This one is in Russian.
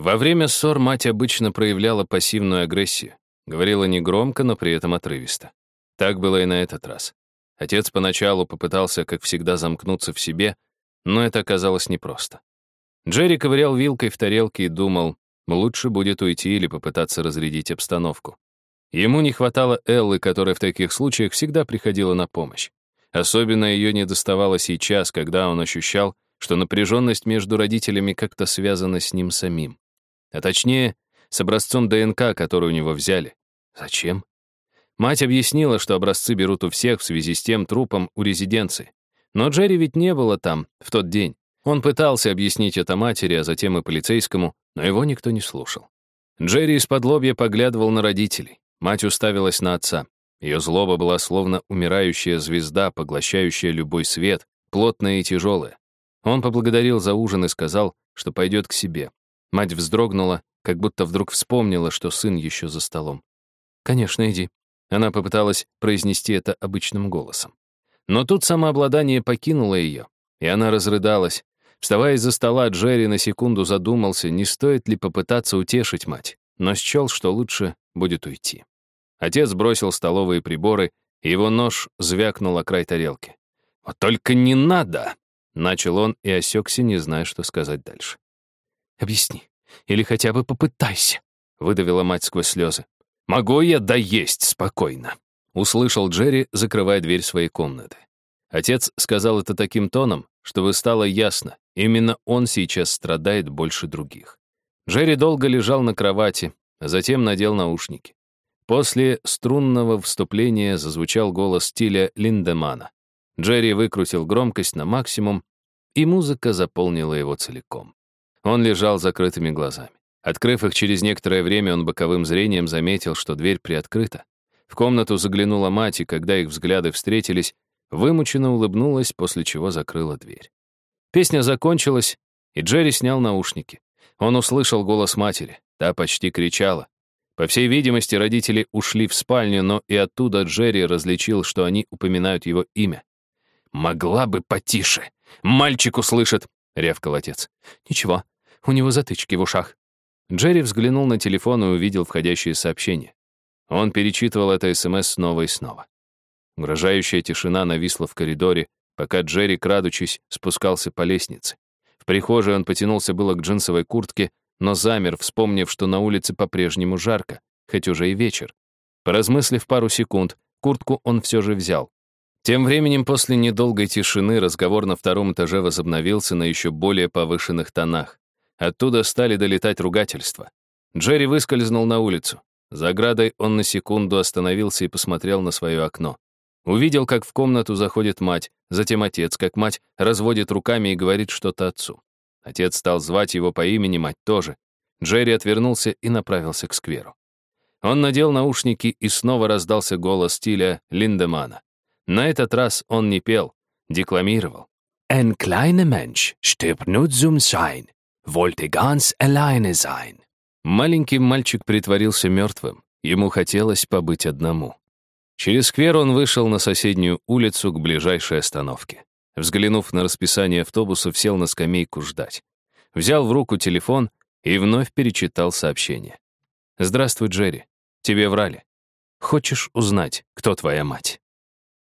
Во время ссор мать обычно проявляла пассивную агрессию. Говорила негромко, но при этом отрывисто. Так было и на этот раз. Отец поначалу попытался, как всегда, замкнуться в себе, но это оказалось непросто. Джерри ковырял вилкой в тарелке и думал, лучше будет уйти или попытаться разрядить обстановку. Ему не хватало Эллы, которая в таких случаях всегда приходила на помощь. Особенно ее не доставало сейчас, когда он ощущал, что напряженность между родителями как-то связана с ним самим. А точнее, с образцом ДНК, который у него взяли. Зачем? Мать объяснила, что образцы берут у всех в связи с тем трупом у резиденции. Но Джерри ведь не было там в тот день. Он пытался объяснить это матери, а затем и полицейскому, но его никто не слушал. Джерри из-под лобья поглядывал на родителей. Мать уставилась на отца. Ее злоба была словно умирающая звезда, поглощающая любой свет, плотная и тяжелая. Он поблагодарил за ужин и сказал, что пойдет к себе. Мать вздрогнула, как будто вдруг вспомнила, что сын еще за столом. «Конечно, иди». Она попыталась произнести это обычным голосом. Но тут самообладание покинуло ее, и она разрыдалась. Вставая из-за стола, Джерри на секунду задумался, не стоит ли попытаться утешить мать, но счел, что лучше будет уйти. Отец бросил столовые приборы, и его нож звякнул о край тарелки. «Вот только не надо!» — начал он и осекся, не зная, что сказать дальше. «Объясни. Или хотя бы попытайся», — выдавила мать сквозь слезы. «Могу я доесть спокойно», — услышал Джерри, закрывая дверь своей комнаты. Отец сказал это таким тоном, чтобы стало ясно, именно он сейчас страдает больше других. Джерри долго лежал на кровати, а затем надел наушники. После струнного вступления зазвучал голос стиля Линдемана. Джерри выкрутил громкость на максимум, и музыка заполнила его целиком. Он лежал с закрытыми глазами. Открыв их через некоторое время, он боковым зрением заметил, что дверь приоткрыта. В комнату заглянула мать, и когда их взгляды встретились, вымученно улыбнулась, после чего закрыла дверь. Песня закончилась, и Джерри снял наушники. Он услышал голос матери. Та почти кричала. По всей видимости, родители ушли в спальню, но и оттуда Джерри различил, что они упоминают его имя. «Могла бы потише! Мальчик услышит!» — рявкал отец. «Ничего, у него затычки в ушах». Джерри взглянул на телефон и увидел входящие сообщения. Он перечитывал это СМС снова и снова. Угрожающая тишина нависла в коридоре, пока Джерри, крадучись, спускался по лестнице. В прихожей он потянулся было к джинсовой куртке, но замер, вспомнив, что на улице по-прежнему жарко, хоть уже и вечер. Поразмыслив пару секунд, куртку он все же взял. Тем временем, после недолгой тишины, разговор на втором этаже возобновился на еще более повышенных тонах. Оттуда стали долетать ругательства. Джерри выскользнул на улицу. За оградой он на секунду остановился и посмотрел на свое окно. Увидел, как в комнату заходит мать, затем отец, как мать разводит руками и говорит что-то отцу. Отец стал звать его по имени, мать тоже. Джерри отвернулся и направился к скверу. Он надел наушники, и снова раздался голос стиля Линдемана. На этот раз он не пел, декламировал. «Ein kleiner Mensch stirbt nur zum Sein, wollte ganz alleine sein». Маленький мальчик притворился мертвым. Ему хотелось побыть одному. Через сквер он вышел на соседнюю улицу к ближайшей остановке. Взглянув на расписание автобусов, сел на скамейку ждать. Взял в руку телефон и вновь перечитал сообщение. «Здравствуй, Джерри. Тебе врали. Хочешь узнать, кто твоя мать?»